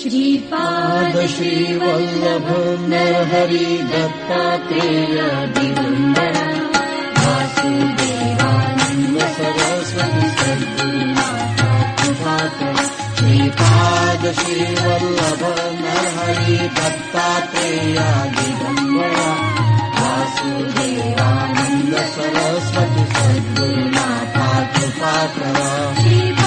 श्रीपाद श्रीवल्लभ नरहरि दत्तात्रेय दिगम्बर वासुदेवानन्द सरस्वती सद्गुरुनाथ कृपाकर श्रीपाद श्रीवल्लभ नरहरि दत्तात्रेय दिगम्बर वासुदेवानन्द सरस्वती सद्गुरुनाथ कृपाकर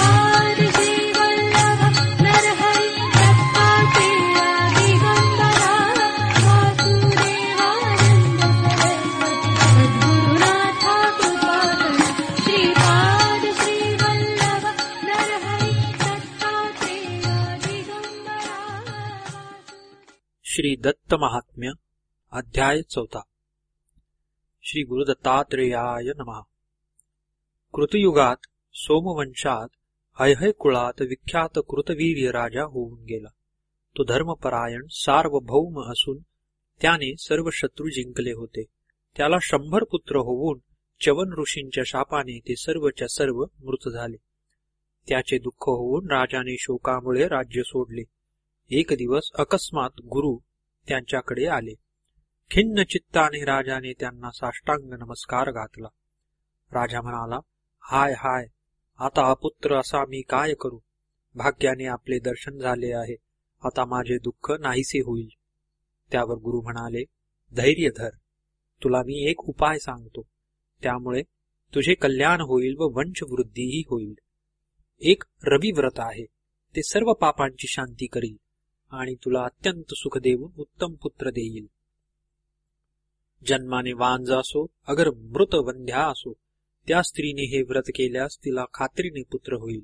दत्त महात्म्य अध्याय चौथा। श्री गुरुदत्तात्रेयाय नमः। कृतयुगात सोमवंशात हैहय कुळात विख्यात कृतवीर्य राजा होऊन गेला. तो धर्मपरायण सार्वभौम असून त्याने सर्व शत्रू जिंकले होते. त्याला शंभर पुत्र होऊन चवन ऋषींच्या शापाने ते सर्वच्या सर्व मृत झाले. त्याचे दुःख होऊन राजाने शोकामुळे राज्य सोडले. एक दिवस अकस्मात गुरु त्यांच्याकडे आले. खिन्न चित्ताने राजाने त्यांना साष्टांग नमस्कार घातला. राजा म्हणाला हाय हाय आता अपुत्र असा मी काय करू? भाग्याने आपले दर्शन झाले आहे आता माझे दुःख नाहीसे होईल. त्यावर गुरु म्हणाले धैर्य धर तुला मी एक उपाय सांगतो त्यामुळे तुझे कल्याण होईल व वंशवृद्धीही होईल. एक रविव्रत आहे ते सर्व पापांची शांती करील. आणि तुला अत्यंत सुख देऊन उत्तम पुत्र देईल जन्माने वांज असो अगर मृत वंध्या असो त्या स्त्रीने हे व्रत केल्यास तिला खात्रीने पुत्र होईल.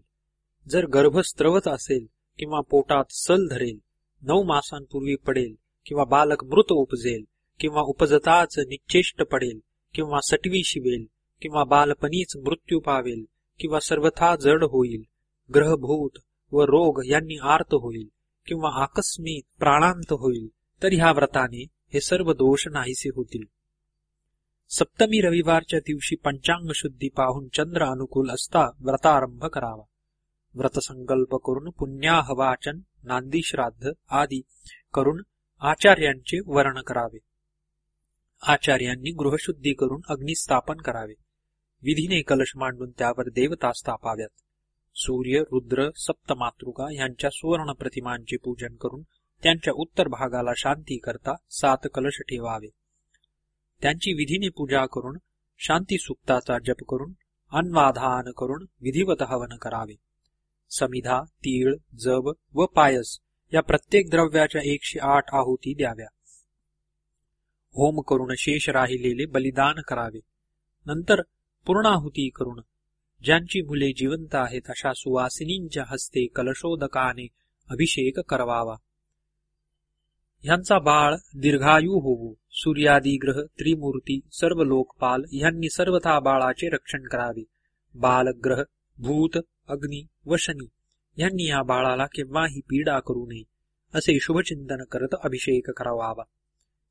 जर गर्भ स्त्रवत असेल किंवा पोटात सल धरेल नऊ मासांपूर्वी पडेल किंवा बालक मृत उपजेल किंवा उपजताच निश्चेष्ट पडेल किंवा सटवी शिवेल किंवा बालपणीच मृत्यू पावेल किंवा सर्वथा जड होईल ग्रहभूत व रोग यांनी आर्त होईल. किंवा आकस्मिक प्राणांत होईल तर ह्या व्रताने हे सर्व दोष नाहीसे होतील. सप्तमी रविवारच्या दिवशी पंचांग शुद्धी पाहून चंद्र अनुकूल असता व्रतारंभ करावा. व्रतसंकल्प करून पुण्याहवाचन नांदी श्राद्ध आदी करून आचार्यांचे वर्ण करावे. आचार्यांनी गृहशुद्धी करून अग्निस्थापन करावे. विधीने कलश मांडून त्यावर देवता स्थापाव्यात. सूर्य रुद्र सप्तमातृका यांच्या सुवर्ण प्रतिमांचे पूजन करून त्यांच्या उत्तर भागाला शांती करता सात कलश ठेवावे. त्यांची विधीने पूजा करून शांती सुक्ताचा जप करून अन्वाधान करून विधिवत हवन करावे. समिधा तीळ जब व पायस या प्रत्येक द्रव्याच्या एकशे आठ आहुती द्याव्या. होम करून शेष राहिलेले बलिदान करावे. नंतर पूर्णाहुती करून ज्यांची मुले जिवंत आहेत अशा सुवासिनींच्या हस्ते कलशोदकाने अभिषेक करवावा. ह्यांचा बाळ दीर्घायू होवो. सूर्यादी ग्रह त्रिमूर्ती सर्व लोकपाल यांनी सर्वथा बाळाचे रक्षण करावे. बालग्रह भूत अग्नी व शनी यांनी या बाळाला केव्हाही पीडा करू नये असे शुभचिंतन करत अभिषेक करावावा.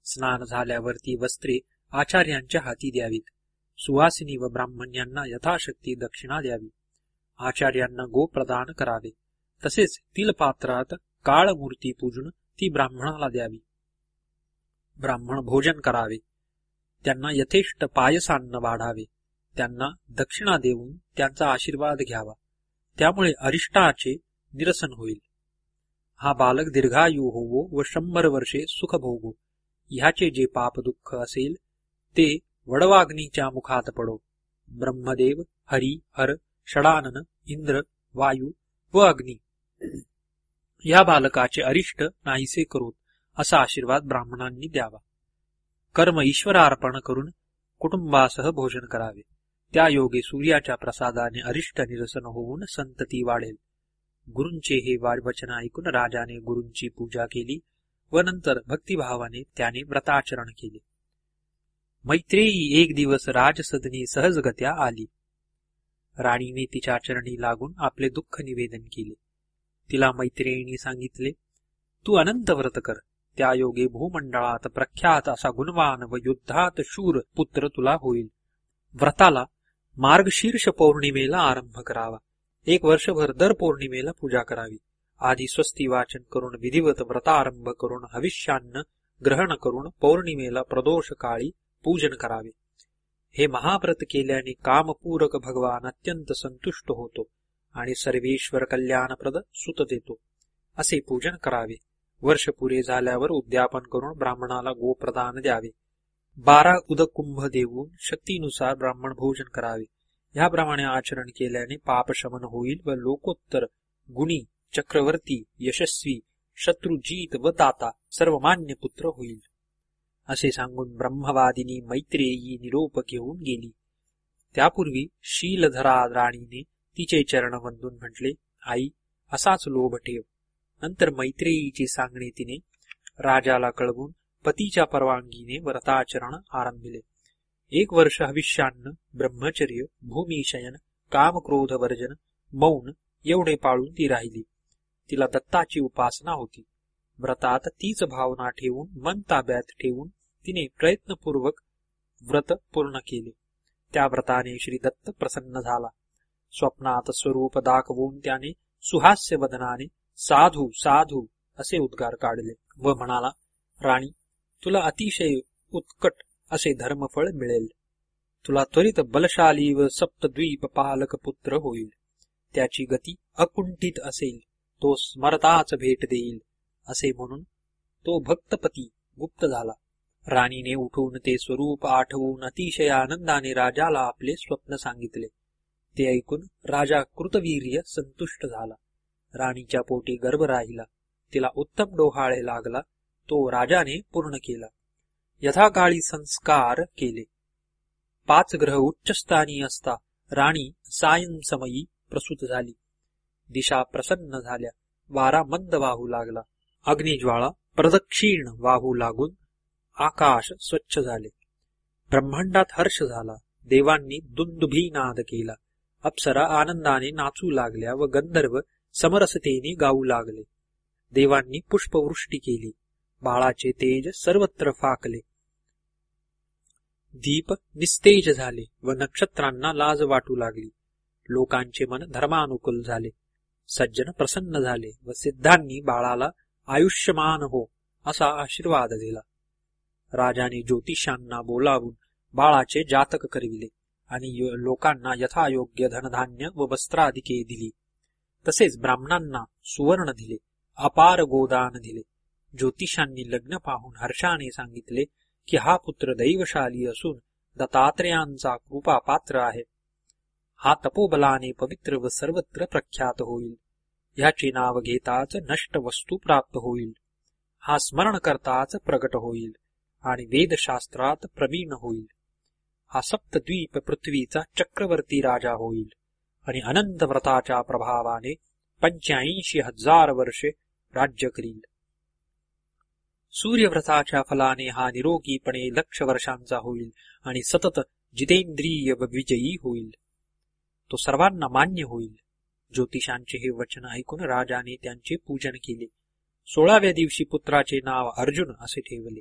स्नान झाल्यावरती वस्त्रे आचार्यांच्या हाती द्यावीत. सुहासिनी व ब्राह्मण यांना यथाशक्ती दक्षिणा द्यावी. आचार्यांना गो प्रदान करावे. तसेच तिलपात्रात काळ मूर्ती पूजून ती ब्राह्मणाला द्यावी. ब्राह्मण भोजन करावे. त्यांना यथेष्ट पायसान्न वाढावे. त्यांना दक्षिणा देऊन त्यांचा आशीर्वाद घ्यावा. त्यामुळे अरिष्टाचे निरसन होईल. हा बालक दीर्घायू होवो व शंभर वर्षे सुख भोगो ह्याचे जे पाप दुःख असेल ते वडवाग्नीच्या मुखात पडो. ब्रह्मदेव हरी हर षडानन इंद्र वायू व अग्नी. या बालकाचे अरिष्ट नाहीसे करोत असा आशीर्वाद ब्राह्मणांनी द्यावा. कर्म ईश्वरार्पण करून कुटुंबासह भोजन करावे. त्या योगे सूर्याच्या प्रसादाने अरिष्ट निरसन होऊन संतती वाढेल. गुरूंचे हे वचन ऐकून राजाने गुरूंची पूजा केली व नंतर भक्तिभावाने त्याने व्रताचरण केले. मैत्रेयी एक दिवस राजसदनी सहजगत्या आली. राणीने तिच्या चरणी लागून आपले दुःख निवेदन केले. तिला मैत्रेयीने सांगितले तू अनंत व्रत कर. त्या योगे भूमंडळात प्रख्यात असा गुणवान व युद्धात शूर पुत्र तुला होईल. व्रताला मार्गशीर्ष पौर्णिमेला आरंभ करावा. एक वर्षभर दर पौर्णिमेला पूजा करावी. आधी स्वस्ती वाचन करून विधिवत व्रतारंभ करून हविष्यान्न ग्रहण करून पौर्णिमेला प्रदोष काळी पूजन करावे. हे महाव्रत केल्याने कामपूरक भगवान अत्यंत संतुष्ट होतो आणि सर्वेश्वर कल्याणप्रद सुत देतो. असे पूजन करावे. वर्ष पुरे झाल्यावर उद्यापन करून ब्राह्मणाला गोप्रदान द्यावे. बारा उदकुंभ देऊन शक्तीनुसार ब्राह्मण भोजन करावे. याप्रमाणे आचरण केल्याने पापशमन होईल व लोकोत्तर गुणी चक्रवर्ती यशस्वी शत्रुजीत व दाता सर्वमान्य पुत्र होईल. असे सांगून ब्रह्मवादिनी मैत्रेयी निरोप घेऊन गेली. त्यापूर्वी शीलधरा राणीने तिचे चरण वंदून म्हटले आई असाच लोभ ठेव. नंतर मैत्रेयीचे सांगणे तिने राजाला कळवून पतीच्या परवानगीने व्रताचरण आरंभिले. एक वर्ष हविष्यान्न ब्रह्मचर्य भूमिशयन कामक्रोध वर्जन मौन एवढे पाळून ती राहिली. तिला दत्ताची उपासना होती. व्रतात तीच भावना ठेवून मन ताब्यात ठेवून तिने प्रयत्नपूर्वक व्रत पूर्ण केले. त्या व्रताने श्री दत्त प्रसन्न झाला. स्वप्नात स्वरूप दाखवून त्याने सुहास्य वदनाने साधू साधू असे उद्गार काढले व म्हणाला राणी तुला अतिशय उत्कट असे धर्मफळ मिळेल. तुला त्वरित बलशाली व सप्तद्वीप पालक पुत्र होईल. त्याची गती अकुंठित असेल. तो स्मरताच भेट देईल असे म्हणून तो भक्तपती गुप्त झाला. राणीने उठून ते स्वरूप आठवून अतिशय आनंदाने राजाला आपले स्वप्न सांगितले. ते ऐकून राजा कृतवीर्य संतुष्ट झाला. राणीच्या पोटी गर्भ राहिला. तिला उत्तम डोहाळे लागला. तो राजाने पूर्ण केला. यथाकाळी संस्कार केले. पाच ग्रह उच्चस्थानी असता राणी सायंसमयी प्रसूत झाली. दिशा प्रसन्न झाल्या. वारा मंद वाहू लागला. अग्निज्वाळा प्रदक्षिण वाहू लागून आकाश स्वच्छ झाले. ब्रह्मांडात हर्ष झाला. देवांनी दुंदुभी नाद केला. अप्सरा आनंदाने नाचू लागल्या व गंधर्व समरसतेने गाऊ लागले. देवांनी पुष्पवृष्टी केली. बाळाचे तेज सर्वत्र फाकले. दीप निस्तेज झाले व नक्षत्रांना लाज वाटू लागली. लोकांचे मन धर्मानुकूल झाले. सज्जन प्रसन्न झाले व सिद्धांनी बाळाला आयुष्यमान हो असा आशीर्वाद दिला. राजाने ज्योतिषांना बोलावून बाळाचे जातक करविले आणि लोकांना यथायोग्य धनधान्य व वस्त्राधिके दिली. तसेच ब्राह्मणांना सुवर्ण दिले अपार गोदान दिले. ज्योतिषांनी लग्न पाहून हर्षाने सांगितले की हा पुत्र दैवशाली असून दत्तात्रेयांचा कृपा पात्र आहे. हा तपोबलाने पवित्र व सर्वत्र प्रख्यात होईल. ह्याचे नाव घेताच नष्ट वस्तू प्राप्त होईल. हा स्मरण करताच प्रगट होईल. आणि वेदशास्त्रात प्रवीण होईल. हा सप्तद्वीप पृथ्वीचा चक्रवर्ती राजा होईल आणि अनंत व्रताच्या प्रभावाने पंच्याऐंशी हजार वर्षे राज्य करील. सूर्यव्रताच्या फलाने हा निरोगीपणे लक्ष वर्षांचा होईल आणि सतत जितेंद्रिय व विजयी होईल. तो सर्वांना मान्य होईल. ज्योतिषांचे हे वचन ऐकून राजाने त्यांचे पूजन केले. सोळाव्या दिवशी पुत्राचे नाव अर्जुन असे ठेवले.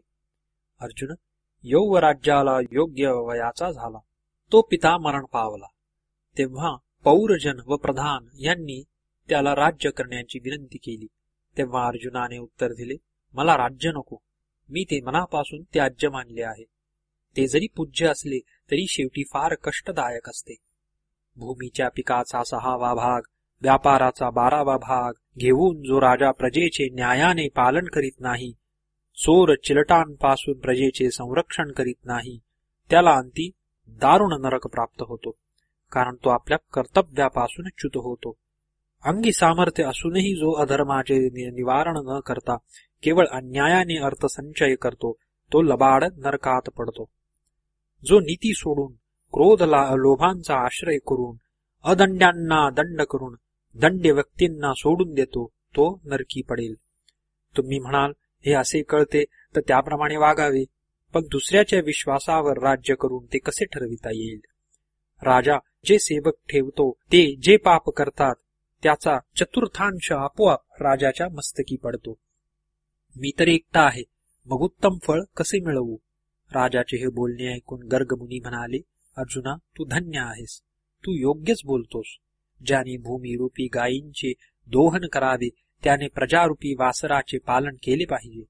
अर्जुन यौवराज्याला योग्य वयाचा झाला. तो पिता मरण पावला. तेव्हा पौरजन व प्रधान यांनी त्याला राज्य करण्याची विनंती केली. तेव्हा अर्जुनाने उत्तर दिले मला राज्य नको. मी ते मनापासून त्याज्य मानले आहे. ते जरी पूज्य असले तरी शेवटी फार कष्टदायक असते. भूमीच्या पिकाचा सहावा भाग व्यापाराचा बारावा भाग घेऊन जो राजा प्रजेचे न्यायाने पालन करीत नाही चोर चिलटांपासून प्रजेचे संरक्षण करीत नाही त्याला अंती दारुण नरक प्राप्त होतो कारण तो आपल्या कर्तव्यापासून च्युत होतो. अंगी सामर्थ्य असूनही जो अधर्माचे निवारण न करता केवळ अन्यायाने अर्थसंचय करतो तो लबाड नरकात पडतो. जो नीती सोडून क्रोधला लोभांचा आश्रय करून अदंड्यांना दंड करून दंड व्यक्तींना सोडून देतो तो नरकी पडेल. तुम्ही म्हणाल हे असे कळते तर त्याप्रमाणे वागावे. पण दुसऱ्याच्या विश्वासावर राज्य करून ते कसे ठरविता येईल? राजा जे सेवक ठेवतो ते जे पाप करतात त्याचा चतुर्थांश आपोआप राजाच्या मस्तकी पडतो. मी तर एकटा आहे मग उत्तम फळ कसे मिळवू? राजाचे हे बोलणे ऐकून गर्गमुनी म्हणाले अर्जुना तू धन्य आहेस. तू योग्यच बोलतोस. ज्याने भूमिरूपी गायींचे दोहन करावे त्याने प्रजारूपी वासराचे पालन केले पाहिजे.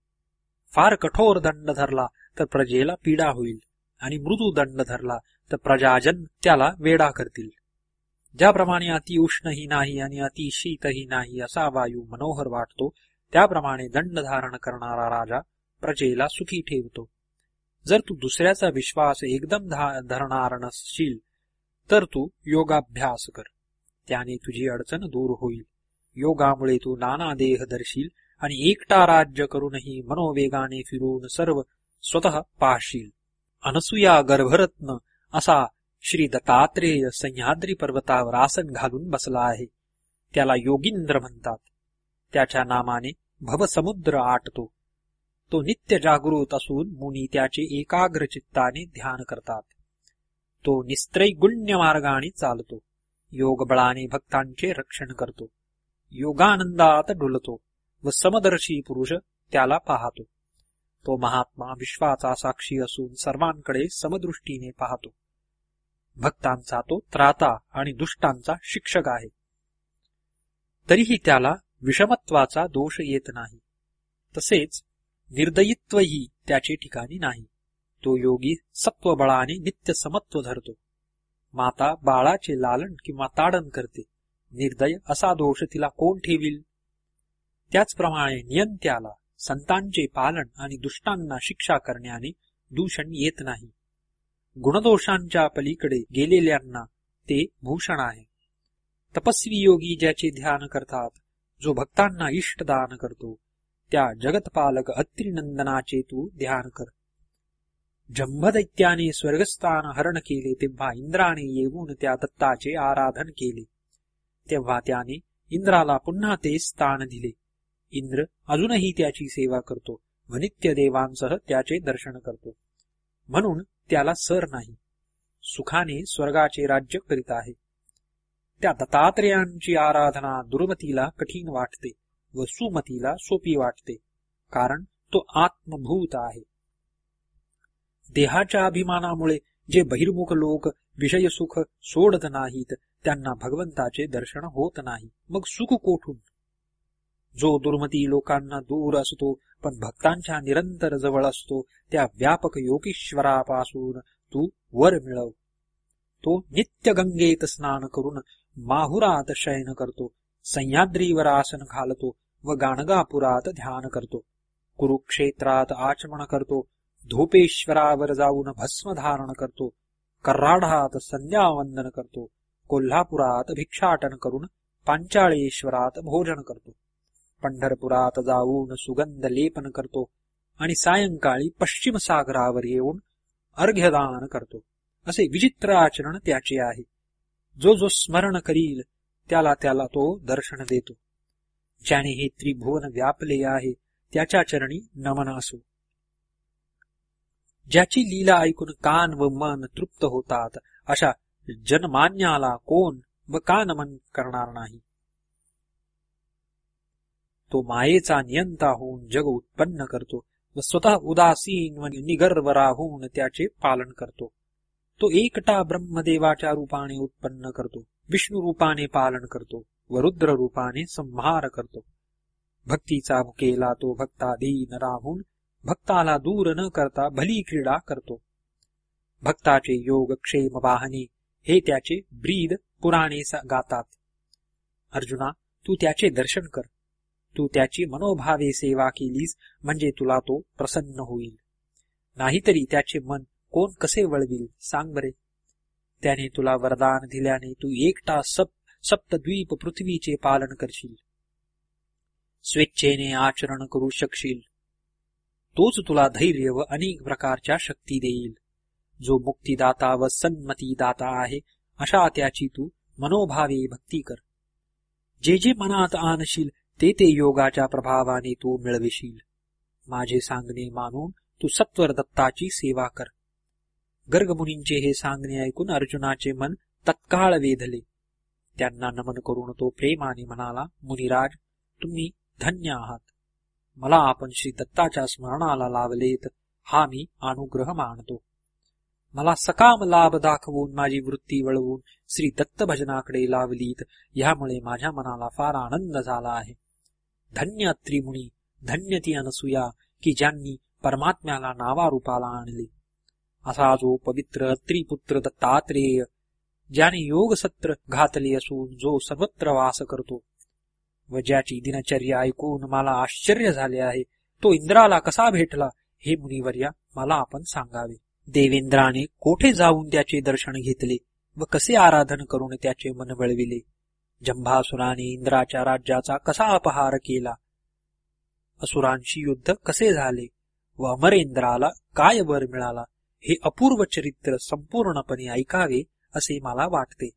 फार कठोर दंड धरला तर प्रजेला पीडा होईल आणि मृदू दंड धरला तर प्रजाजन त्याला वेडा करतील. ज्याप्रमाणे अति उष्णही नाही आणि अति शीतही नाही असा वायू मनोहर वाटतो त्याप्रमाणे दंड धारण करणारा राजा प्रजेला सुखी ठेवतो. जर तू दुसऱ्याचा विश्वास एकदम धा- धरणार नसशील तर तू योगाभ्यास कर. त्याने तुझी अडचण दूर होईल. योगामुळे तू नाना देह दर्शील आणि एकटा राज्य करूनही मनोवेगाने फिरून सर्व स्वतः पाहशील. अनसुया गर्भरत्न असा श्री दत्तात्रेय सह्याद्री पर्वतावर आसन घालून बसला आहे. त्याला योगींद्र म्हणतात. त्याच्या नामाने भवसमुद्र आटतो. तो नित्य जागृत असून मुनी त्याचे एकाग्र चित्ताने ध्यान करतात. तो निस्त्रैगुण्य मार्गाने चालतो. योग बळाने भक्तांचे रक्षण करतो. योगानंदात डुलतो व समदर्शी पुरुष त्याला पाहतो. तो महात्मा विश्वाचा साक्षी असून सर्वांकडे समदृष्टीने पाहतो. भक्तांचा तो त्राता आणि दुष्टांचा शिक्षक आहे. तरीही त्याला विषमत्वाचा दोष येत नाही. तसेच निर्दयित्वही त्याचे ठिकाणी नाही. तो योगी सत्वबळाने नित्य समत्व धरतो. माता बाळाचे लालन किंवा ताडन करते. निर्दय असा दोष तिला कोण ठेवील? त्याचप्रमाणे नियंत्याला संतांचे पालन आणि दुष्टांना शिक्षा करण्याने दूषण येत नाही. गुणदोषांच्या पलीकडे गेलेल्यांना ते भूषण आहे. तपस्वी योगी ज्याचे ध्यान करतात जो भक्तांना इष्टदान करतो त्या जगतपालक अत्रिनंदनाचे तू ध्यान कर. जंभदैत्याने स्वर्गस्थान हरण केले तेव्हा इंद्राने येऊन त्या दत्ताचे आराधन केले. तेव्हा त्याने इंद्राला पुन्हा ते स्थान दिले. इंद्र अजूनही त्याची सेवा करतो व नित्य देवांसह त्याचे दर्शन करतो. म्हणून त्याला सर नाही. सुखाने स्वर्गाचे राज्य करीत आहे. त्या दत्तात्रेयांची आराधना दुर्मतीला कठीण वाटते व सुमतीला सोपी वाटते कारण तो आत्मभूत आहे. देहाच्या अभिमानामुळे जे बहिर्मुख लोक विषयसुख सोडत नाहीत त्यांना भगवंताचे दर्शन होत नाही. मग सुख कोठून? जो दुर्मती लोकांना दूर असतो पण भक्तांच्या निरंतर जवळ असतो त्या व्यापक योगीश्वरापासून तू वर मिळव. तो नित्य गंगेत स्नान करून माहुरात शयन करतो सह्याद्रीवर आसन घालतो व गाणगापुरात ध्यान करतो. कुरुक्षेत्रात आचमन करतो धोपेश्वरावर जाऊन भस्म धारण करतो कर्राढात संध्यावंदन करतो कोल्हापुरात भिक्षाटन करून पांचाळेश्वरात भोजन करतो. पंढरपुरात जाऊन सुगंध लेपन करतो आणि सायंकाळी पश्चिम सागरावर येऊन अर्घ्यदान करतो. असे विचित्र आचरण त्याचे आहे. जो जो स्मरण करील त्याला त्याला तो दर्शन देतो. ज्याने हे त्रिभुवन व्यापले आहे त्याच्या चरणी नमन असो. ज्याची लीला ऐकून कान व मन तृप्त होतात अशा जनमान्याला कोण व का नमन करणार नाही? तो मायेचा नियंता होऊन जग उत्पन्न करतो व स्वतः उदासीन व निगर्व राहून त्याचे पालन करतो. तो एकटा ब्रह्मदेवाच्या रूपाने उत्पन्न करतो विष्णू रूपाने पालन करतो व रुद्र रूपाने संहार करतो. भक्तीचा भुकेला तो भक्ताधीन राहून भक्ताला दूर न करता भली क्रीडा करतो. भक्ताचे योगक्षेम वाहने हे त्याचे ब्रीद पुराणे गातात. अर्जुना तू त्याचे दर्शन कर. तू त्याची मनोभावे सेवा केलीस म्हणजे तुला तो प्रसन्न होईल. नाहीतरी त्याचे मन कोण कसे वळविल सांग बरे. त्याने तुला वरदान दिल्याने तू एकटा सप सप्तद्वीप पृथ्वीचे पालन करशील. स्वेच्छेने आचरण करू शकशील. तोच तुला धैर्य व अनेक प्रकारच्या शक्ती देईल. जो मुक्तीदाता व सन्मतीदाता आहे अशा त्याची तू मनोभावे भक्ती कर. जे जे मनात आणशील ते ते योगाच्या प्रभावाने तू मिळविशील. माझे सांगणे मानून तू सत्वर दत्ताची सेवा कर. गर्गमुनींचे हे सांगणे ऐकून अर्जुनाचे मन तत्काळ वेधले. त्यांना नमन करून तो प्रेमाने म्हणाला मुनिराज तुम्ही धन्य आहात. मला आपण श्री दत्ताच्या स्मरणाला लावलेत हा मी अनुग्रह मानतो. मला सकाम लाभ दाखवून माझी वृत्ती वळवून श्री दत्त भजनाकडे लावलीत ह्यामुळे माझ्या मनाला फार आनंद झाला आहे. धन्य त्रिमुनी धन्य ती अनसुया की ज्यांनी परमात्म्याला नावारूपाला आणले. असा जो पवित्र त्रिपुत्र दत्तात्रेय ज्याने योग सत्र घातले असून जो सर्वत्र वास करतो व ज्याची दिनचर्या ऐकून मला आश्चर्य झाले आहे तो इंद्राला कसा भेटला? हे मुनिवर्या मला आपण सांगावे. देवेंद्राने कोठे जाऊन त्याचे दर्शन घेतले व कसे आराधन करून त्याचे मन वळविले जंभासुराने इंद्राच्या राज्याचा कसा अपहार केला? असुरांशी युद्ध कसे झाले व अमरेंद्राला काय वर मिळाला? हे अपूर्व चरित्र संपूर्णपणे ऐकावे असे मला वाटते.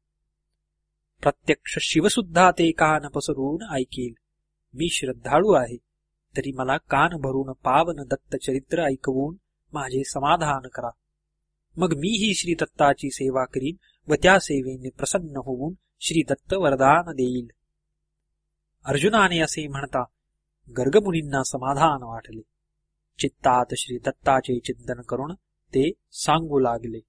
प्रत्यक्ष शिवसुद्धा ते कान पसरून ऐकेल. मी श्रद्धाळू आहे. तरी मला कान भरून पावन दत्त चरित्र ऐकवून माझे समाधान करा. मग मीही श्री दत्ताची सेवा करीन व त्या सेवेने प्रसन्न होऊन श्री दत्त वरदान देईल. अर्जुनाने असे म्हणता गर्गमुनींना समाधान वाटले. चित्तात श्री दत्ताचे चिंतन करून ते सांगू लागले.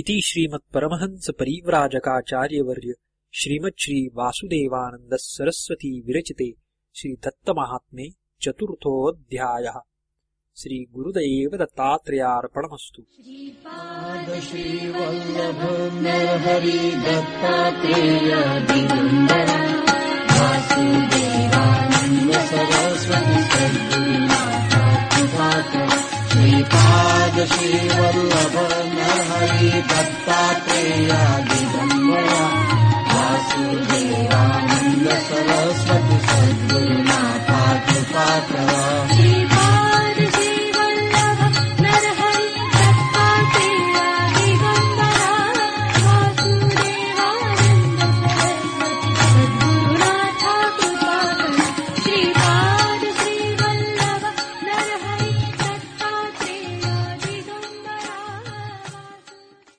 इति श्रीमत्परमहंसपरीव्राजकाचार्यवर्य श्रीमच्छीवासुदेवानन्दः सरस्वती विरचिते श्रीदत्तमहात्म्ये चतुर्थोऽध्यायः श्रीगुरुदेव दत्तात्रेयार्पणमस्तु एकादशी न हरि पत्ताकेयादि वासुदेवानी य सरस्वती सद्गुरुना